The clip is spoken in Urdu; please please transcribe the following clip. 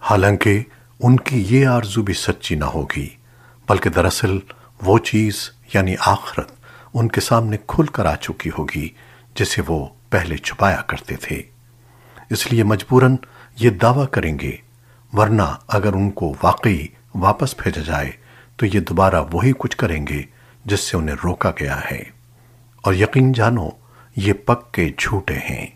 حالانکہ ان کی یہ آرزو بھی سچی نہ ہوگی، بلکہ دراصل وہ چیز یعنی آخرت، ان کے سامنے کھل کر آ چکی ہوگی، جسے وہ پہلے چھپایا کرتے تھے۔ اس لیے مجبوراً یہ دعویٰ کریں گے، ورنہ اگر ان کو واقعی واپس بھیجا جائے، تو یہ دوبارہ وہی کچھ کریں گے جس سے انہیں روکا گیا ہے۔ اور یقین جانو، یہ پک کے جھوٹے ہیں۔